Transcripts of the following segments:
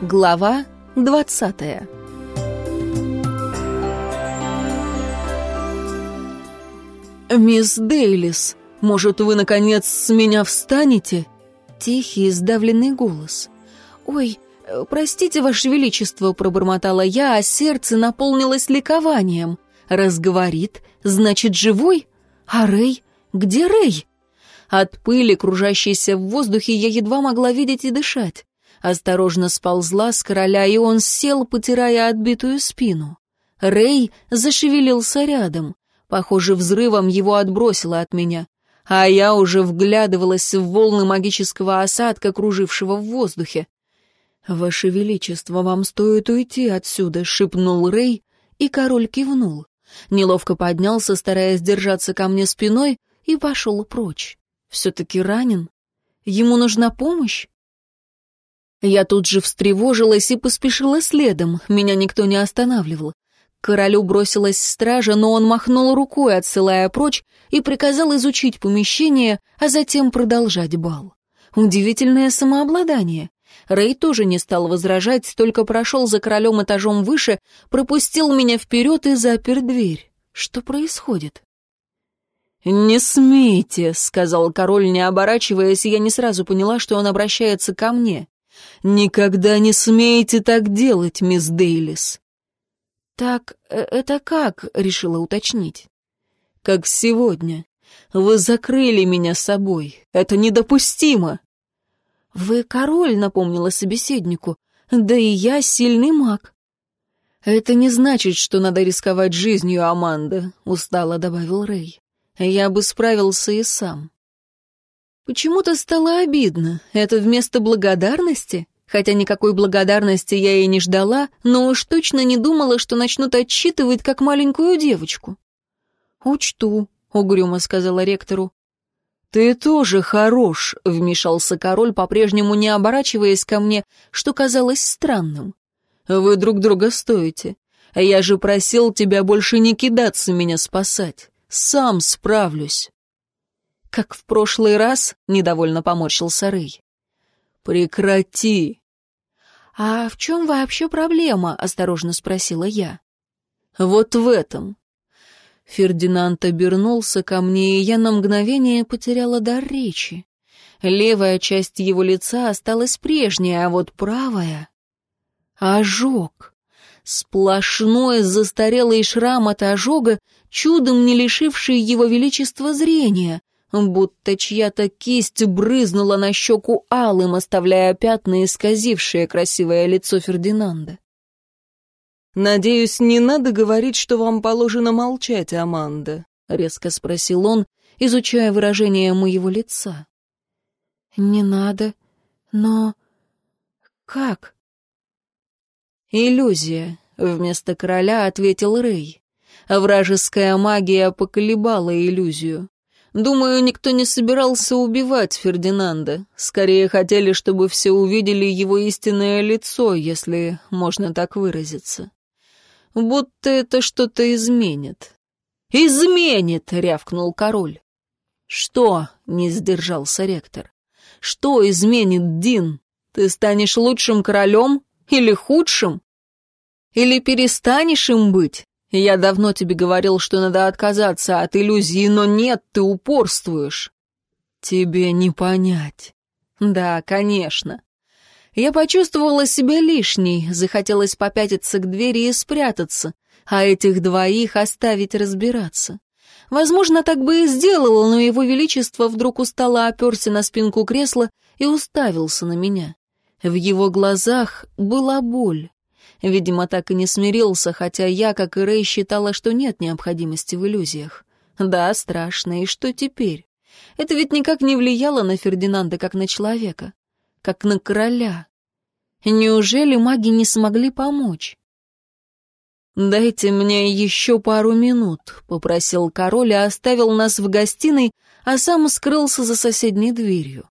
Глава двадцатая «Мисс Дейлис, может, вы, наконец, с меня встанете?» Тихий, сдавленный голос. «Ой, простите, Ваше Величество», — пробормотала я, а сердце наполнилось ликованием. «Разговорит? Значит, живой? А Рэй? Где Рэй?» От пыли, кружащейся в воздухе, я едва могла видеть и дышать. Осторожно сползла с короля, и он сел, потирая отбитую спину. Рэй зашевелился рядом. Похоже, взрывом его отбросило от меня. А я уже вглядывалась в волны магического осадка, кружившего в воздухе. «Ваше Величество, вам стоит уйти отсюда», — шепнул Рэй, и король кивнул. Неловко поднялся, стараясь держаться ко мне спиной, и пошел прочь. Все-таки ранен? Ему нужна помощь? Я тут же встревожилась и поспешила следом, меня никто не останавливал. К королю бросилась стража, но он махнул рукой, отсылая прочь, и приказал изучить помещение, а затем продолжать бал. Удивительное самообладание. Рэй тоже не стал возражать, только прошел за королем этажом выше, пропустил меня вперед и запер дверь. Что происходит? «Не смейте», — сказал король, не оборачиваясь, и я не сразу поняла, что он обращается ко мне. «Никогда не смейте так делать, мисс Дейлис». «Так э, это как?» — решила уточнить. «Как сегодня. Вы закрыли меня собой. Это недопустимо». «Вы король», — напомнила собеседнику. «Да и я сильный маг». «Это не значит, что надо рисковать жизнью, Аманда», — устало добавил Рэй. «Я бы справился и сам». Почему-то стало обидно. Это вместо благодарности? Хотя никакой благодарности я и не ждала, но уж точно не думала, что начнут отчитывать, как маленькую девочку. «Учту», — угрюмо сказала ректору. «Ты тоже хорош», — вмешался король, по-прежнему не оборачиваясь ко мне, что казалось странным. «Вы друг друга стоите. Я же просил тебя больше не кидаться меня спасать. Сам справлюсь». «Как в прошлый раз?» — недовольно поморщился Рэй. «Прекрати!» «А в чем вообще проблема?» — осторожно спросила я. «Вот в этом». Фердинанд обернулся ко мне, и я на мгновение потеряла дар речи. Левая часть его лица осталась прежней, а вот правая — ожог. Сплошной застарелый шрам от ожога, чудом не лишивший его величества зрения, будто чья-то кисть брызнула на щеку алым, оставляя пятна, исказившие красивое лицо Фердинанда. «Надеюсь, не надо говорить, что вам положено молчать, Аманда», — резко спросил он, изучая выражение моего лица. «Не надо, но... как?» «Иллюзия», — вместо короля ответил Рэй. Вражеская магия поколебала иллюзию. Думаю, никто не собирался убивать Фердинанда. Скорее хотели, чтобы все увидели его истинное лицо, если можно так выразиться. Будто это что-то изменит. «Изменит!» — рявкнул король. «Что?» — не сдержался ректор. «Что изменит, Дин? Ты станешь лучшим королем или худшим? Или перестанешь им быть? Я давно тебе говорил, что надо отказаться от иллюзии, но нет, ты упорствуешь. Тебе не понять. Да, конечно. Я почувствовала себя лишней, захотелось попятиться к двери и спрятаться, а этих двоих оставить разбираться. Возможно, так бы и сделала, но его величество вдруг устало оперся на спинку кресла и уставился на меня. В его глазах была боль. Видимо, так и не смирился, хотя я, как и Рэй, считала, что нет необходимости в иллюзиях. Да, страшно, и что теперь? Это ведь никак не влияло на Фердинанда как на человека, как на короля. Неужели маги не смогли помочь? «Дайте мне еще пару минут», — попросил король и оставил нас в гостиной, а сам скрылся за соседней дверью.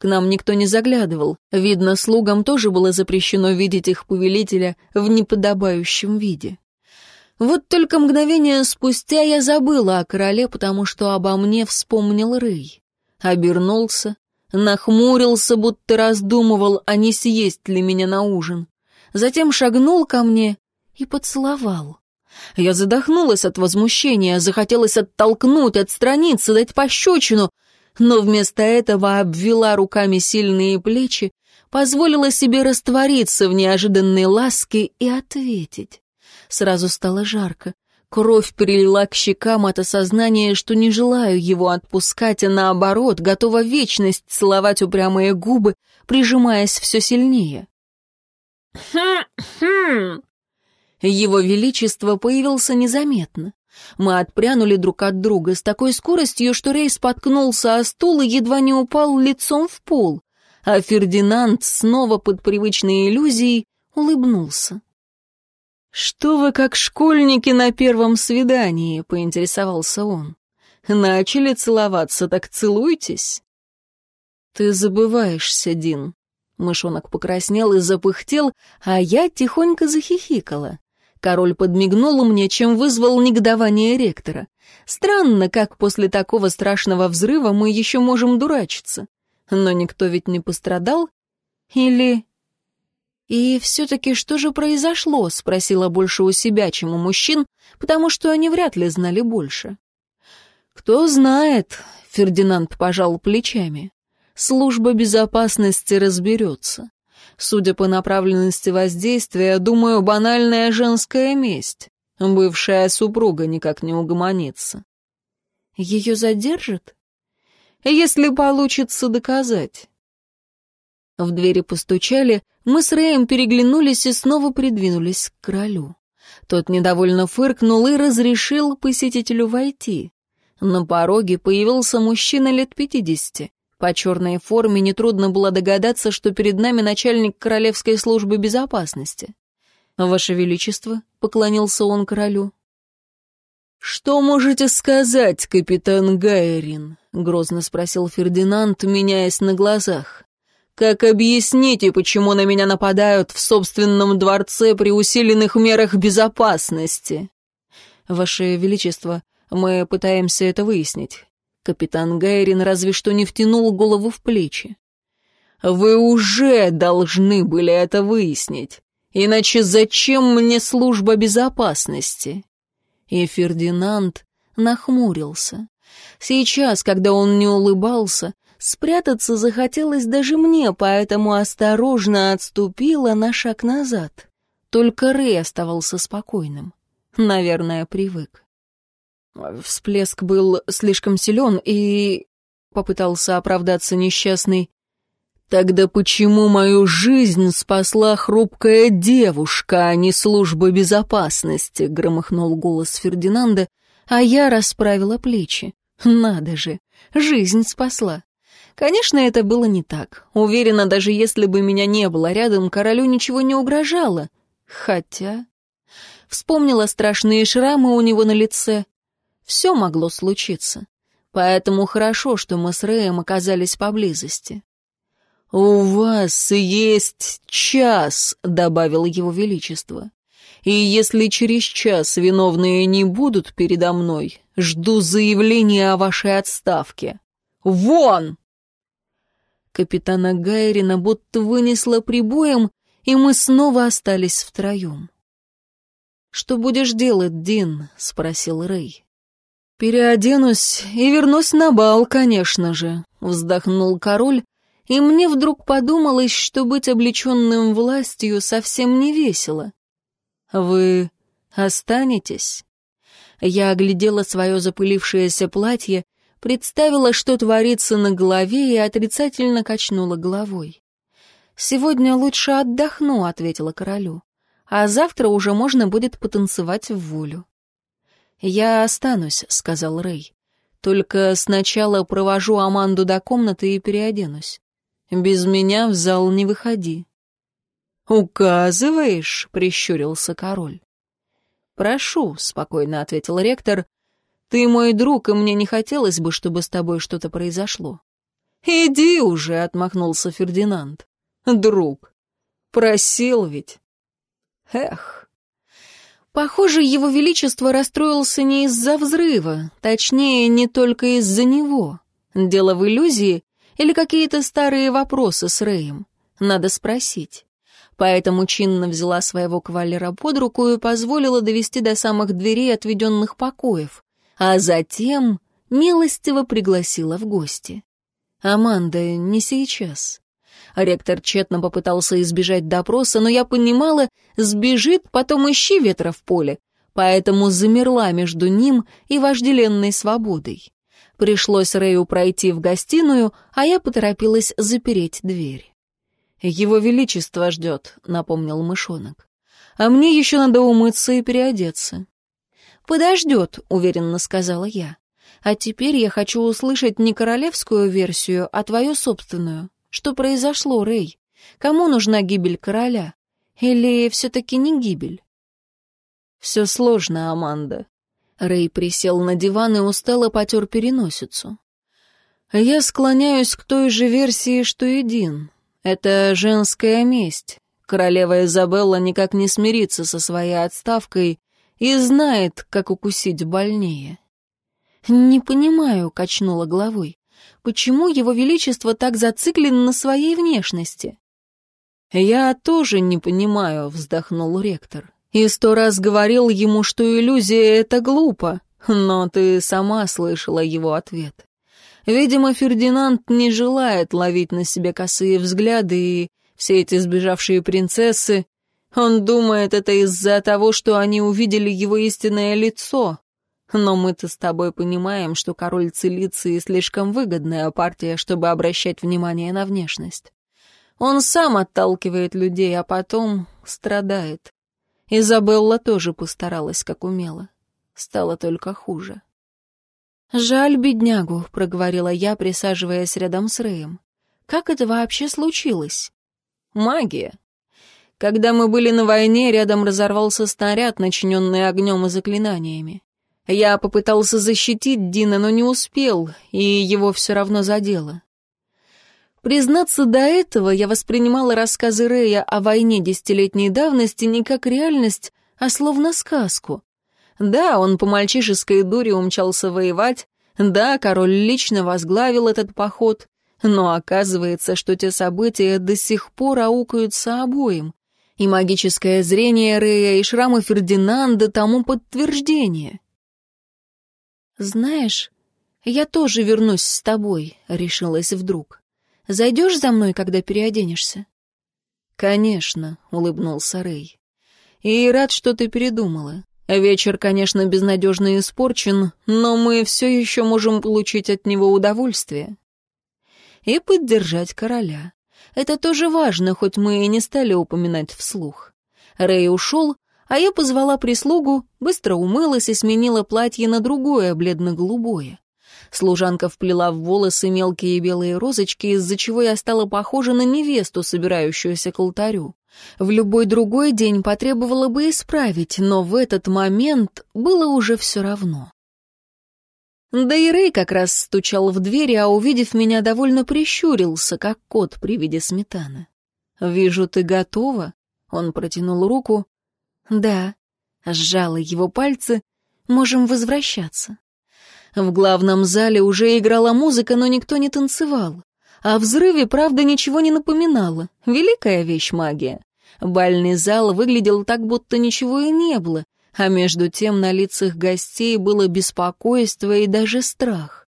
К нам никто не заглядывал. Видно, слугам тоже было запрещено видеть их повелителя в неподобающем виде. Вот только мгновение спустя я забыла о короле, потому что обо мне вспомнил Рэй. Обернулся, нахмурился, будто раздумывал, а не съесть ли меня на ужин. Затем шагнул ко мне и поцеловал. Я задохнулась от возмущения, захотелось оттолкнуть, отстраниться, дать пощечину, но вместо этого обвела руками сильные плечи, позволила себе раствориться в неожиданной ласке и ответить. Сразу стало жарко. Кровь прилила к щекам от осознания, что не желаю его отпускать, а наоборот, готова вечность целовать упрямые губы, прижимаясь все сильнее. «Хм-хм!» Его Величество появился незаметно. Мы отпрянули друг от друга с такой скоростью, что Рей споткнулся о стул и едва не упал лицом в пол, а Фердинанд снова под привычной иллюзией улыбнулся. «Что вы как школьники на первом свидании?» — поинтересовался он. «Начали целоваться, так целуйтесь». «Ты забываешься, Дин». Мышонок покраснел и запыхтел, а я тихонько захихикала. Король подмигнул мне, чем вызвал негодование ректора. Странно, как после такого страшного взрыва мы еще можем дурачиться. Но никто ведь не пострадал? Или «И все-таки что же произошло?» — спросила больше у себя, чем у мужчин, потому что они вряд ли знали больше. «Кто знает», — Фердинанд пожал плечами. «Служба безопасности разберется. Судя по направленности воздействия, думаю, банальная женская месть. Бывшая супруга никак не угомонится». «Ее задержат?» «Если получится доказать». В двери постучали, мы с Рэем переглянулись и снова придвинулись к королю. Тот недовольно фыркнул и разрешил посетителю войти. На пороге появился мужчина лет пятидесяти. По черной форме нетрудно было догадаться, что перед нами начальник Королевской службы безопасности. «Ваше Величество», — поклонился он королю. «Что можете сказать, капитан Гайрин?» — грозно спросил Фердинанд, меняясь на глазах. Как объясните, почему на меня нападают в собственном дворце при усиленных мерах безопасности? Ваше Величество, мы пытаемся это выяснить. Капитан Гайрин разве что не втянул голову в плечи. Вы уже должны были это выяснить. Иначе зачем мне служба безопасности? И Фердинанд нахмурился. Сейчас, когда он не улыбался, Спрятаться захотелось даже мне, поэтому осторожно отступила на шаг назад. Только Рэй оставался спокойным. Наверное, привык. Всплеск был слишком силен, и... Попытался оправдаться несчастный. «Тогда почему мою жизнь спасла хрупкая девушка, а не служба безопасности?» — громыхнул голос Фердинанда, а я расправила плечи. «Надо же, жизнь спасла. Конечно, это было не так. Уверена, даже если бы меня не было рядом, королю ничего не угрожало. Хотя... Вспомнила страшные шрамы у него на лице. Все могло случиться. Поэтому хорошо, что мы с Рэем оказались поблизости. «У вас есть час», — добавил его величество. «И если через час виновные не будут передо мной, жду заявления о вашей отставке. Вон!» Капитана Гайрина будто вынесла прибоем, и мы снова остались втроем. «Что будешь делать, Дин?» — спросил Рэй. «Переоденусь и вернусь на бал, конечно же», — вздохнул король, и мне вдруг подумалось, что быть облеченным властью совсем не весело. «Вы останетесь?» Я оглядела свое запылившееся платье представила, что творится на голове, и отрицательно качнула головой. «Сегодня лучше отдохну», — ответила королю. «А завтра уже можно будет потанцевать в волю». «Я останусь», — сказал Рэй. «Только сначала провожу Аманду до комнаты и переоденусь. Без меня в зал не выходи». «Указываешь?» — прищурился король. «Прошу», — спокойно ответил ректор, ты мой друг, и мне не хотелось бы, чтобы с тобой что-то произошло». «Иди уже», — отмахнулся Фердинанд. «Друг. Просил ведь». Эх. Похоже, его величество расстроился не из-за взрыва, точнее, не только из-за него. Дело в иллюзии, Или какие-то старые вопросы с Рэем? Надо спросить. Поэтому чинно взяла своего кавалера под руку и позволила довести до самых дверей отведенных покоев, а затем милостиво пригласила в гости. «Аманда, не сейчас». Ректор тщетно попытался избежать допроса, но я понимала, сбежит, потом ищи ветра в поле, поэтому замерла между ним и вожделенной свободой. Пришлось Рэю пройти в гостиную, а я поторопилась запереть дверь. «Его Величество ждет», — напомнил мышонок. «А мне еще надо умыться и переодеться». «Подождет», — уверенно сказала я. «А теперь я хочу услышать не королевскую версию, а твою собственную. Что произошло, Рэй? Кому нужна гибель короля? Или все-таки не гибель?» «Все сложно, Аманда». Рэй присел на диван и устало потер переносицу. «Я склоняюсь к той же версии, что и Дин. Это женская месть. Королева Изабелла никак не смирится со своей отставкой и знает, как укусить больнее». «Не понимаю», — качнула головой. «Почему его величество так зациклен на своей внешности?» «Я тоже не понимаю», — вздохнул ректор. И сто раз говорил ему, что иллюзия — это глупо, но ты сама слышала его ответ. Видимо, Фердинанд не желает ловить на себе косые взгляды, и все эти сбежавшие принцессы... Он думает, это из-за того, что они увидели его истинное лицо. Но мы-то с тобой понимаем, что король Цилиции слишком выгодная партия, чтобы обращать внимание на внешность. Он сам отталкивает людей, а потом страдает. Изабелла тоже постаралась, как умела. Стало только хуже. «Жаль беднягу», — проговорила я, присаживаясь рядом с Рэем. «Как это вообще случилось?» «Магия. Когда мы были на войне, рядом разорвался снаряд, начиненный огнем и заклинаниями. Я попытался защитить Дина, но не успел, и его все равно задело. Признаться, до этого я воспринимала рассказы Рэя о войне десятилетней давности не как реальность, а словно сказку. Да, он по мальчишеской дуре умчался воевать, да, король лично возглавил этот поход, но оказывается, что те события до сих пор аукаются обоим. И магическое зрение Рэя, и шрамы Фердинанда тому подтверждение. «Знаешь, я тоже вернусь с тобой», — решилась вдруг. Зайдешь за мной, когда переоденешься?» «Конечно», — улыбнулся Рэй. «И рад, что ты передумала. Вечер, конечно, безнадежно испорчен, но мы все еще можем получить от него удовольствие. И поддержать короля. Это тоже важно, хоть мы и не стали упоминать вслух. Рэй ушел, а я позвала прислугу, быстро умылась и сменила платье на другое, бледно-голубое. Служанка вплела в волосы мелкие белые розочки, из-за чего я стала похожа на невесту, собирающуюся к алтарю. В любой другой день потребовало бы исправить, но в этот момент было уже все равно. Да и Рэй как раз стучал в дверь, а, увидев меня, довольно прищурился, как кот при виде сметаны. «Вижу, ты готова?» Он протянул руку. «Да». Сжала его пальцы. «Можем возвращаться». В главном зале уже играла музыка, но никто не танцевал. О взрыве, правда, ничего не напоминало. Великая вещь магия. Бальный зал выглядел так, будто ничего и не было, а между тем на лицах гостей было беспокойство и даже страх.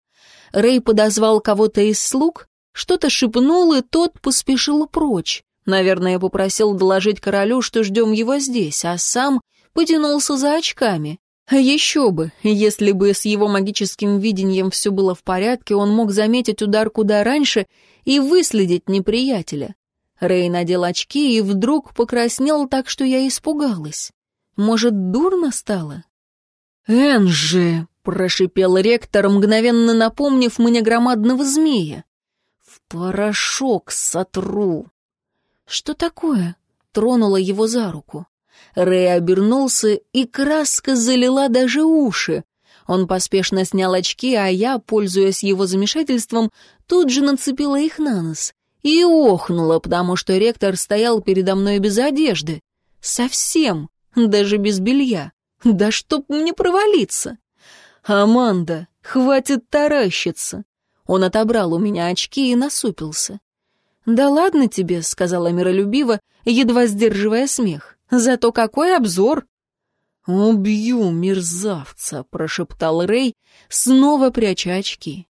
Рэй подозвал кого-то из слуг, что-то шепнул, и тот поспешил прочь. Наверное, попросил доложить королю, что ждем его здесь, а сам потянулся за очками. Еще бы, если бы с его магическим видением все было в порядке, он мог заметить удар куда раньше и выследить неприятеля. Рэй надел очки и вдруг покраснел так, что я испугалась. Может, дурно стало? «Энжи!» — прошипел ректор, мгновенно напомнив мне громадного змея. «В порошок сотру!» «Что такое?» — тронула его за руку. Рэй обернулся, и краска залила даже уши. Он поспешно снял очки, а я, пользуясь его замешательством, тут же нацепила их на нос. И охнула, потому что ректор стоял передо мной без одежды. Совсем, даже без белья. Да чтоб мне провалиться! «Аманда, хватит таращиться!» Он отобрал у меня очки и насупился. «Да ладно тебе», — сказала миролюбиво, едва сдерживая смех. «Зато какой обзор!» «Убью мерзавца», — прошептал Рэй, снова пряча очки.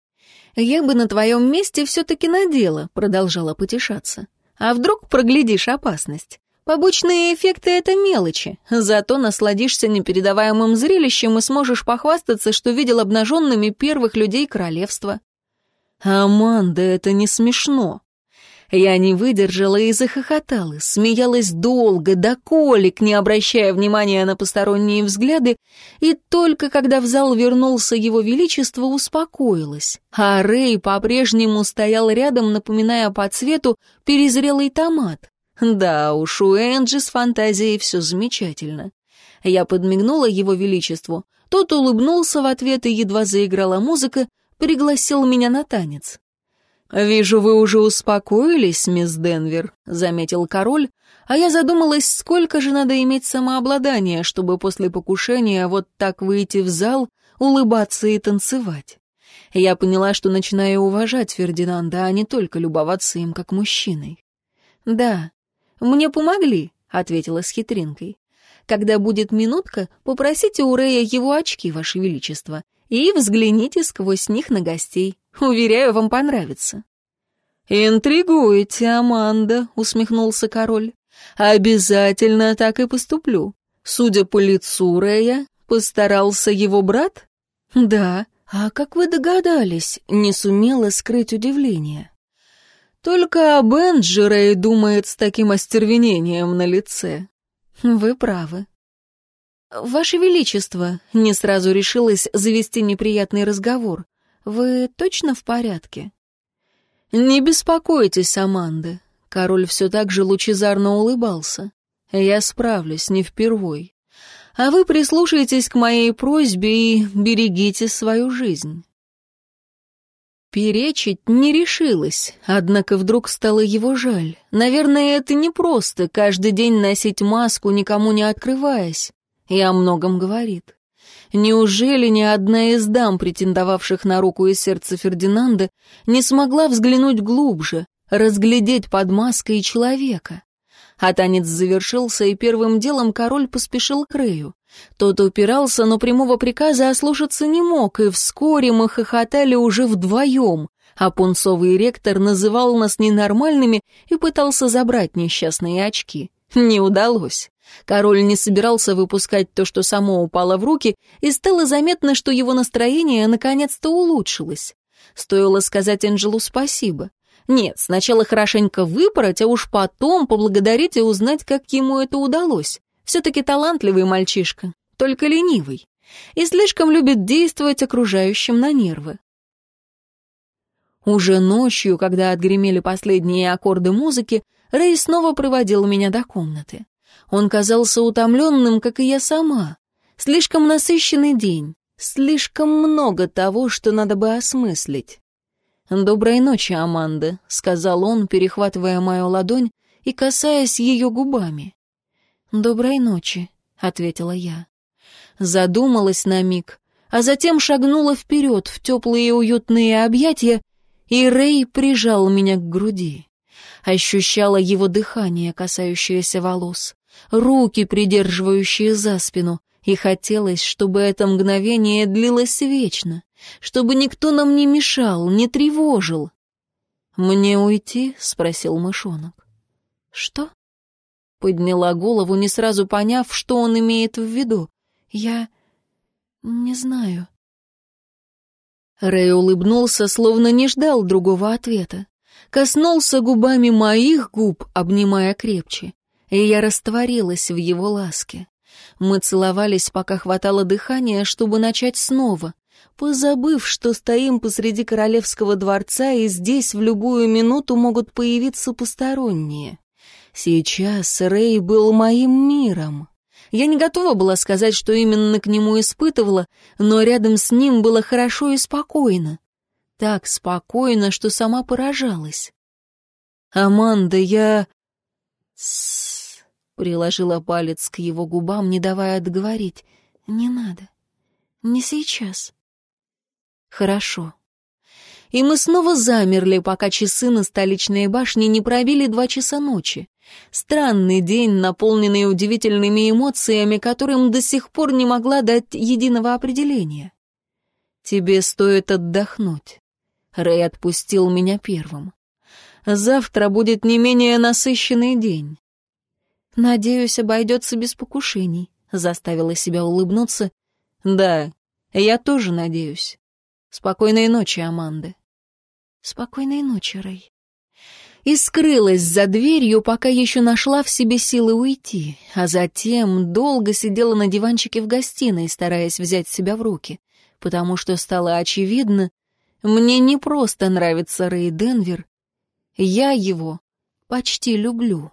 «Я бы на твоем месте все-таки надела», — продолжала потешаться. «А вдруг проглядишь опасность? Побочные эффекты — это мелочи, зато насладишься непередаваемым зрелищем и сможешь похвастаться, что видел обнаженными первых людей королевства». «Аманда, это не смешно», я не выдержала и захохотала, смеялась долго, до колик, не обращая внимания на посторонние взгляды, и только когда в зал вернулся его величество, успокоилась. А Рэй по-прежнему стоял рядом, напоминая по цвету перезрелый томат. Да уж, у Энджи с фантазией все замечательно. Я подмигнула его величеству. Тот улыбнулся в ответ и едва заиграла музыка, пригласил меня на танец. «Вижу, вы уже успокоились, мисс Денвер», — заметил король, а я задумалась, сколько же надо иметь самообладания, чтобы после покушения вот так выйти в зал, улыбаться и танцевать. Я поняла, что начинаю уважать Фердинанда, а не только любоваться им как мужчиной. «Да, мне помогли», — ответила с хитринкой. «Когда будет минутка, попросите у Рея его очки, Ваше Величество, и взгляните сквозь них на гостей. Уверяю, вам понравится». «Интригуете, Аманда», — усмехнулся король. «Обязательно так и поступлю. Судя по лицу Рэя, постарался его брат?» «Да. А как вы догадались?» — не сумела скрыть удивление. «Только об Энджи Рэй думает с таким остервенением на лице». «Вы правы». «Ваше Величество», — не сразу решилась завести неприятный разговор. «Вы точно в порядке?» «Не беспокойтесь, Аманда». Король все так же лучезарно улыбался. «Я справлюсь, не впервой. А вы прислушайтесь к моей просьбе и берегите свою жизнь». Перечить не решилась, однако вдруг стало его жаль. Наверное, это не просто каждый день носить маску, никому не открываясь. И о многом говорит. Неужели ни одна из дам, претендовавших на руку и сердце Фердинанда, не смогла взглянуть глубже, разглядеть под маской человека? А танец завершился, и первым делом король поспешил к Рэю. Тот упирался, но прямого приказа ослушаться не мог, и вскоре мы хохотали уже вдвоем, а пунцовый ректор называл нас ненормальными и пытался забрать несчастные очки. Не удалось. Король не собирался выпускать то, что само упало в руки, и стало заметно, что его настроение наконец-то улучшилось. Стоило сказать Энджелу спасибо. Нет, сначала хорошенько выпороть, а уж потом поблагодарить и узнать, как ему это удалось. Все-таки талантливый мальчишка, только ленивый. И слишком любит действовать окружающим на нервы. Уже ночью, когда отгремели последние аккорды музыки, Рэй снова проводил меня до комнаты. Он казался утомленным, как и я сама. Слишком насыщенный день, слишком много того, что надо бы осмыслить. «Доброй ночи, Аманда», — сказал он, перехватывая мою ладонь и касаясь ее губами. «Доброй ночи», — ответила я. Задумалась на миг, а затем шагнула вперед в теплые уютные объятия, и Рэй прижал меня к груди. Ощущала его дыхание, касающееся волос руки, придерживающие за спину, и хотелось, чтобы это мгновение длилось вечно, чтобы никто нам не мешал, не тревожил. «Мне уйти?» — спросил мышонок. «Что?» Подняла голову, не сразу поняв, что он имеет в виду. «Я... не знаю». Рэй улыбнулся, словно не ждал другого ответа. Коснулся губами моих губ, обнимая крепче и я растворилась в его ласке. Мы целовались, пока хватало дыхания, чтобы начать снова, позабыв, что стоим посреди королевского дворца, и здесь в любую минуту могут появиться посторонние. Сейчас Рэй был моим миром. Я не готова была сказать, что именно к нему испытывала, но рядом с ним было хорошо и спокойно. Так спокойно, что сама поражалась. «Аманда, я...» Приложила палец к его губам, не давая договорить. «Не надо. Не сейчас». «Хорошо». И мы снова замерли, пока часы на столичной башне не пробили два часа ночи. Странный день, наполненный удивительными эмоциями, которым до сих пор не могла дать единого определения. «Тебе стоит отдохнуть». Рэй отпустил меня первым. «Завтра будет не менее насыщенный день». «Надеюсь, обойдется без покушений», — заставила себя улыбнуться. «Да, я тоже надеюсь. Спокойной ночи, Аманда». «Спокойной ночи, Рэй» и скрылась за дверью, пока еще нашла в себе силы уйти, а затем долго сидела на диванчике в гостиной, стараясь взять себя в руки, потому что стало очевидно, мне не просто нравится Рэй Денвер, я его почти люблю.